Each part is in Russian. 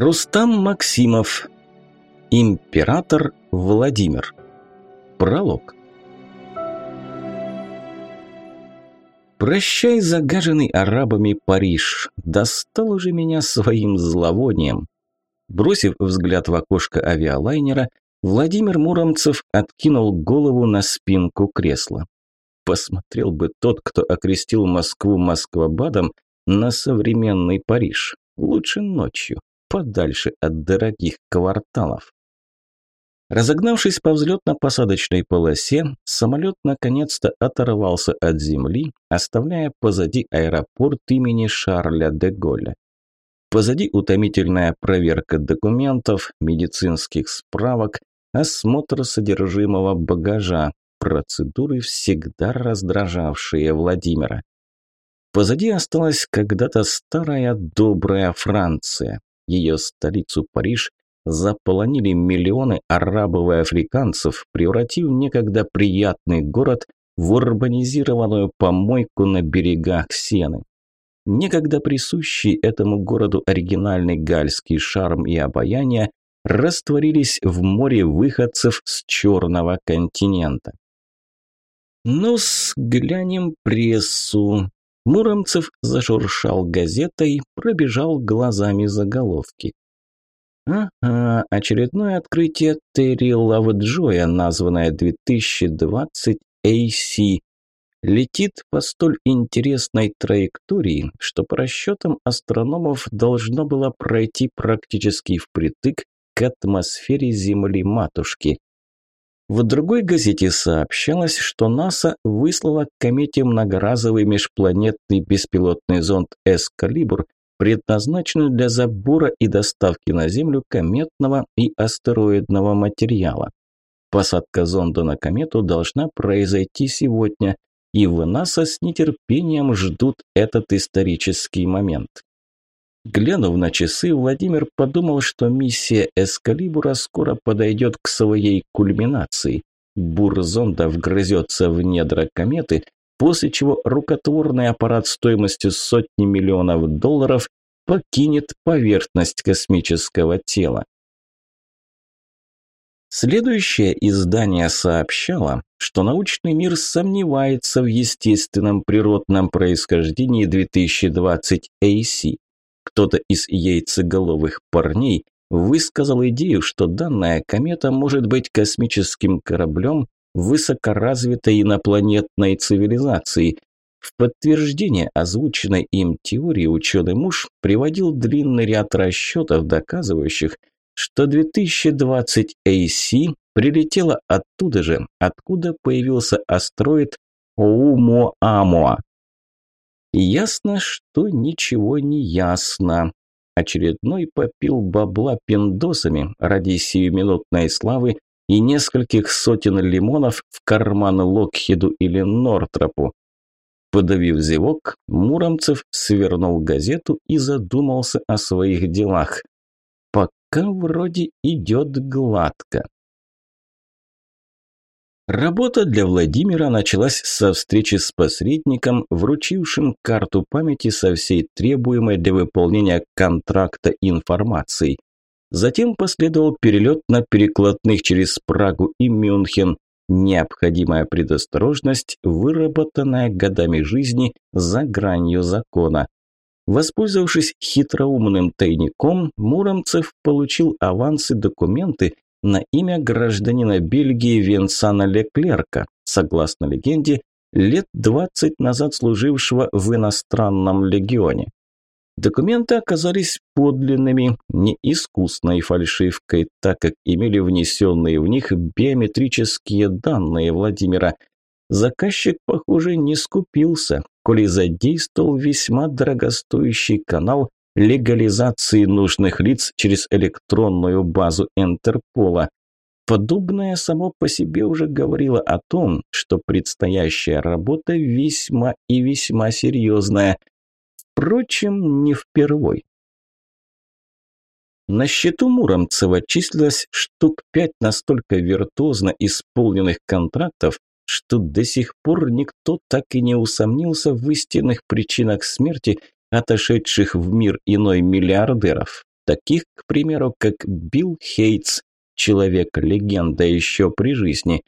Рустам Максимов. Император Владимир. Пролог. Прощай, загаженный арабами Париж. Достал уже меня своим зловонием. Бросив взгляд в окошко авиалайнера, Владимир Муромцев откинул голову на спинку кресла. Посмотрел бы тот, кто окрестил Москву Москвабадом, на современный Париж. Лучше ночью подальше от дорогих кварталов. Разогнавшись по взлетно-посадочной полосе, самолет наконец-то оторвался от земли, оставляя позади аэропорт имени Шарля де Голля. Позади утомительная проверка документов, медицинских справок, осмотр содержимого багажа, процедуры, всегда раздражавшие Владимира. Позади осталась когда-то старая добрая Франция. Ее столицу Париж заполонили миллионы арабов и африканцев, превратив некогда приятный город в урбанизированную помойку на берегах Сены. Некогда присущий этому городу оригинальный гальский шарм и обаяние растворились в море выходцев с черного континента. «Ну-с, глянем прессу», Муромцев зашуршал газетой, пробежал глазами заголовки. Ага, очередное открытие Терри Лавджоя, названное 2020 AC, летит по столь интересной траектории, что по расчетам астрономов должно было пройти практически впритык к атмосфере Земли-матушки. В другой газете сообщалось, что НАСА выслала к комете многоразовый межпланетный беспилотный зонд «Эскалибр», предназначенный для забора и доставки на Землю кометного и астероидного материала. Посадка зонда на комету должна произойти сегодня, и в НАСА с нетерпением ждут этот исторический момент. Глянув на часы, Владимир подумал, что миссия Эскалибура скоро подойдет к своей кульминации. Бур зонда вгрызется в недра кометы, после чего рукотворный аппарат стоимостью сотни миллионов долларов покинет поверхность космического тела. Следующее издание сообщало, что научный мир сомневается в естественном природном происхождении 2020 AC. Кто-то из яйцеголовых парней высказал идею, что данная комета может быть космическим кораблем высокоразвитой инопланетной цивилизации. В подтверждение озвученной им теории ученый муж приводил длинный ряд расчетов, доказывающих, что 2020 AC прилетела оттуда же, откуда появился астероид Оумоамоа. Ясно, что ничего не ясно. Очередной попил бабла пиндосами ради сиюминутной славы и нескольких сотен лимонов в карман Локхиду или Нортропу. Подавив зевок, Муромцев свернул газету и задумался о своих делах. Пока вроде идет гладко. Работа для Владимира началась со встречи с посредником, вручившим карту памяти со всей требуемой для выполнения контракта информацией. Затем последовал перелет на перекладных через Прагу и Мюнхен. Необходимая предосторожность, выработанная годами жизни за гранью закона. Воспользовавшись хитроумным тайником, Муромцев получил авансы документы, на имя гражданина Бельгии Венсана Леклерка, согласно легенде, лет 20 назад служившего в иностранном легионе. Документы оказались подлинными, не искусной фальшивкой, так как имели внесенные в них биометрические данные Владимира. Заказчик, похоже, не скупился, коли задействовал весьма дорогостоящий канал легализации нужных лиц через электронную базу Интерпола. Подобное само по себе уже говорило о том, что предстоящая работа весьма и весьма серьезная. Впрочем, не впервой. На счету Муромцева числилось штук пять настолько виртуозно исполненных контрактов, что до сих пор никто так и не усомнился в истинных причинах смерти отошедших в мир иной миллиардеров. таких, к примеру, как Билл Хейтс, человек-легенда еще при жизни.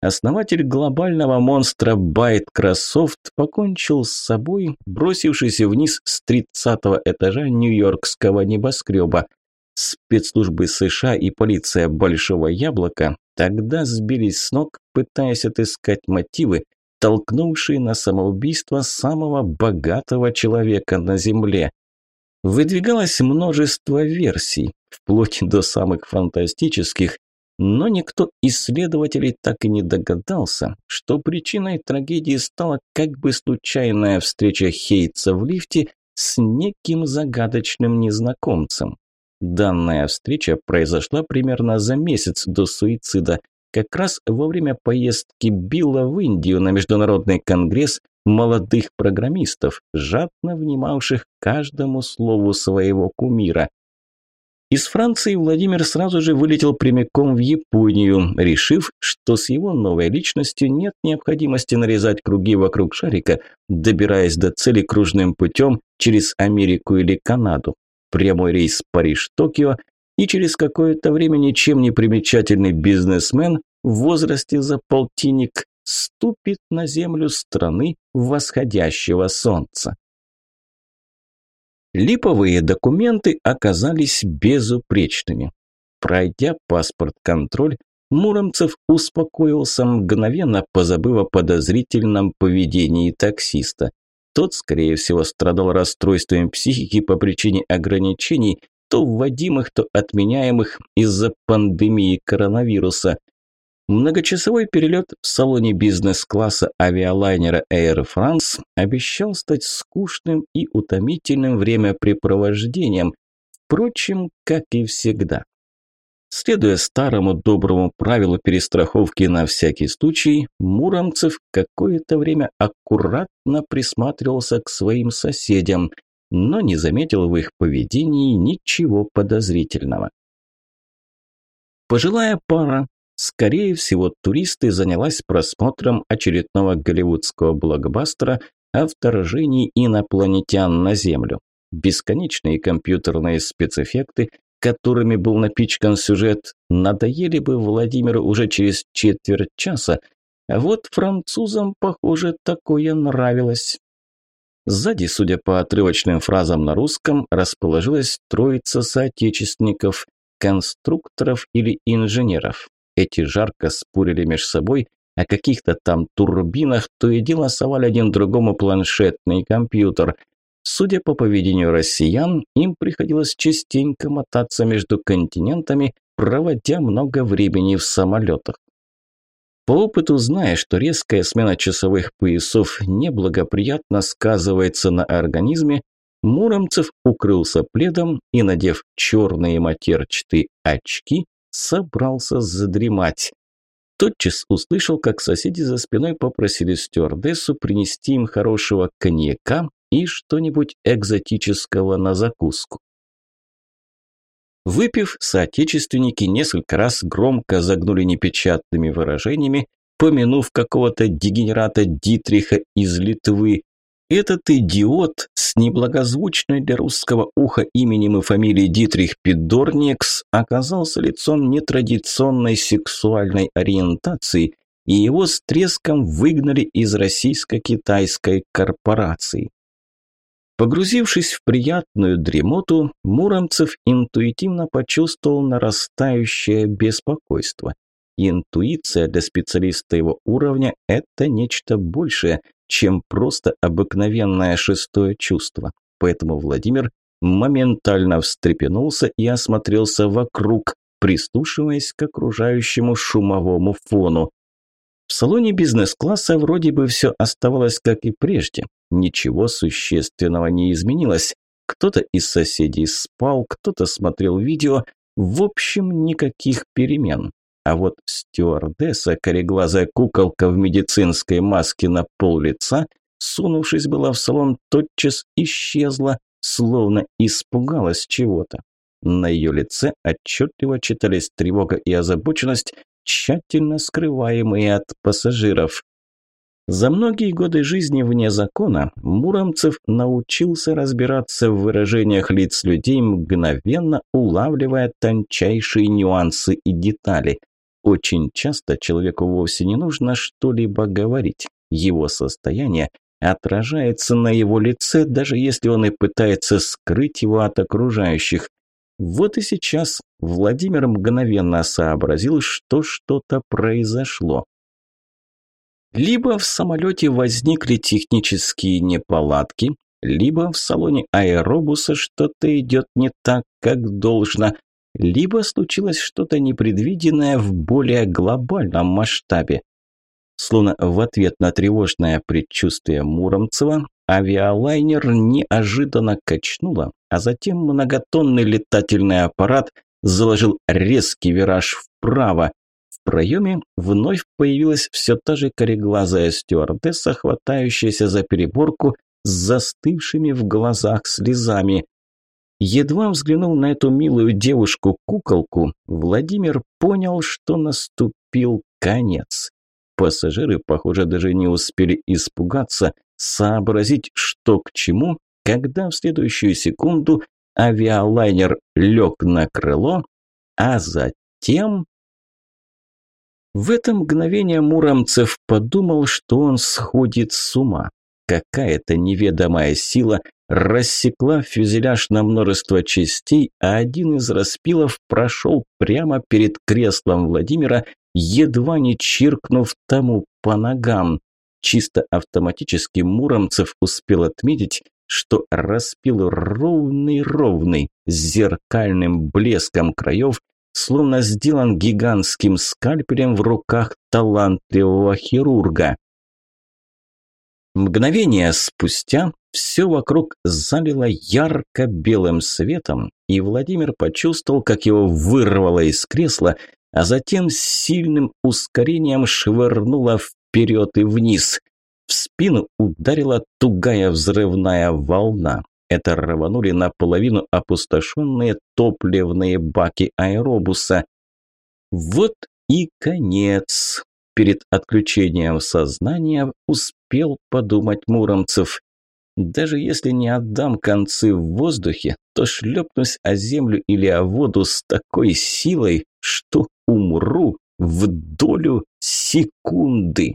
Основатель глобального монстра Байткрософт покончил с собой, бросившись вниз с 30 этажа нью-йоркского небоскреба. Спецслужбы США и полиция Большого Яблока тогда сбились с ног, пытаясь отыскать мотивы, толкнувшие на самоубийство самого богатого человека на Земле. Выдвигалось множество версий, вплоть до самых фантастических, но никто исследователей так и не догадался, что причиной трагедии стала как бы случайная встреча Хейтса в лифте с неким загадочным незнакомцем. Данная встреча произошла примерно за месяц до суицида, как раз во время поездки Билла в Индию на Международный конгресс молодых программистов, жадно внимавших каждому слову своего кумира. Из Франции Владимир сразу же вылетел прямиком в Японию, решив, что с его новой личностью нет необходимости нарезать круги вокруг шарика, добираясь до цели кружным путем через Америку или Канаду. Прямой рейс Париж-Токио, и через какое-то время ничем не примечательный бизнесмен в возрасте за полтинник ступит на землю страны восходящего солнца. Липовые документы оказались безупречными. Пройдя паспорт-контроль, Муромцев успокоился мгновенно, позабыв о подозрительном поведении таксиста. Тот, скорее всего, страдал расстройством психики по причине ограничений, то вводимых, то отменяемых из-за пандемии коронавируса. Многочасовой перелет в салоне бизнес-класса авиалайнера Air France обещал стать скучным и утомительным времяпрепровождением, впрочем, как и всегда. Следуя старому доброму правилу перестраховки на всякий случай, Муромцев какое-то время аккуратно присматривался к своим соседям, но не заметил в их поведении ничего подозрительного. Пожилая пара, Скорее всего, туристы занялась просмотром очередного голливудского блокбастера о вторжении инопланетян на Землю. Бесконечные компьютерные спецэффекты, которыми был напичкан сюжет, надоели бы Владимиру уже через четверть часа, а вот французам, похоже, такое нравилось. Сзади, судя по отрывочным фразам на русском, расположилась троица соотечественников, конструкторов или инженеров. Эти жарко спорили между собой о каких-то там турбинах, то и дело совали один другому планшетный компьютер. Судя по поведению россиян, им приходилось частенько мотаться между континентами, проводя много времени в самолетах. По опыту зная, что резкая смена часовых поясов неблагоприятно сказывается на организме, Муромцев укрылся пледом и, надев черные матерчатые очки, собрался задремать. Тотчас услышал, как соседи за спиной попросили стюардессу принести им хорошего коньяка и что-нибудь экзотического на закуску. Выпив, соотечественники несколько раз громко загнули непечатными выражениями, помянув какого-то дегенерата Дитриха из Литвы, этот идиот с неблагозвучной для русского уха именем и фамилией Дитрих Пидорникс оказался лицом нетрадиционной сексуальной ориентации, и его с треском выгнали из российско-китайской корпорации. Погрузившись в приятную дремоту, Муромцев интуитивно почувствовал нарастающее беспокойство. Интуиция для специалиста его уровня – это нечто большее – чем просто обыкновенное шестое чувство. Поэтому Владимир моментально встрепенулся и осмотрелся вокруг, прислушиваясь к окружающему шумовому фону. В салоне бизнес-класса вроде бы все оставалось как и прежде. Ничего существенного не изменилось. Кто-то из соседей спал, кто-то смотрел видео. В общем, никаких перемен. А вот стюардесса, кореглазая куколка в медицинской маске на пол лица, сунувшись была в салон, тотчас исчезла, словно испугалась чего-то. На ее лице отчетливо читались тревога и озабоченность, тщательно скрываемые от пассажиров. За многие годы жизни вне закона Муромцев научился разбираться в выражениях лиц людей, мгновенно улавливая тончайшие нюансы и детали. Очень часто человеку вовсе не нужно что-либо говорить. Его состояние отражается на его лице, даже если он и пытается скрыть его от окружающих. Вот и сейчас Владимир мгновенно сообразил, что что-то произошло. Либо в самолете возникли технические неполадки, либо в салоне аэробуса что-то идет не так, как должно, либо случилось что-то непредвиденное в более глобальном масштабе. Словно в ответ на тревожное предчувствие Муромцева, авиалайнер неожиданно качнуло, а затем многотонный летательный аппарат заложил резкий вираж вправо, проеме вновь появилась все та же кореглазая стюардесса, хватающаяся за переборку с застывшими в глазах слезами. Едва взглянув на эту милую девушку-куколку, Владимир понял, что наступил конец. Пассажиры, похоже, даже не успели испугаться, сообразить, что к чему, когда в следующую секунду авиалайнер лег на крыло, а затем в это мгновение Муромцев подумал, что он сходит с ума. Какая-то неведомая сила рассекла фюзеляж на множество частей, а один из распилов прошел прямо перед креслом Владимира, едва не чиркнув тому по ногам. Чисто автоматически Муромцев успел отметить, что распил ровный-ровный, с зеркальным блеском краев, словно сделан гигантским скальпелем в руках талантливого хирурга. Мгновение спустя все вокруг залило ярко-белым светом, и Владимир почувствовал, как его вырвало из кресла, а затем с сильным ускорением швырнуло вперед и вниз. В спину ударила тугая взрывная волна. Это рванули наполовину опустошенные топливные баки аэробуса. Вот и конец. Перед отключением сознания успел подумать Муромцев. Даже если не отдам концы в воздухе, то шлепнусь о землю или о воду с такой силой, что умру в долю секунды.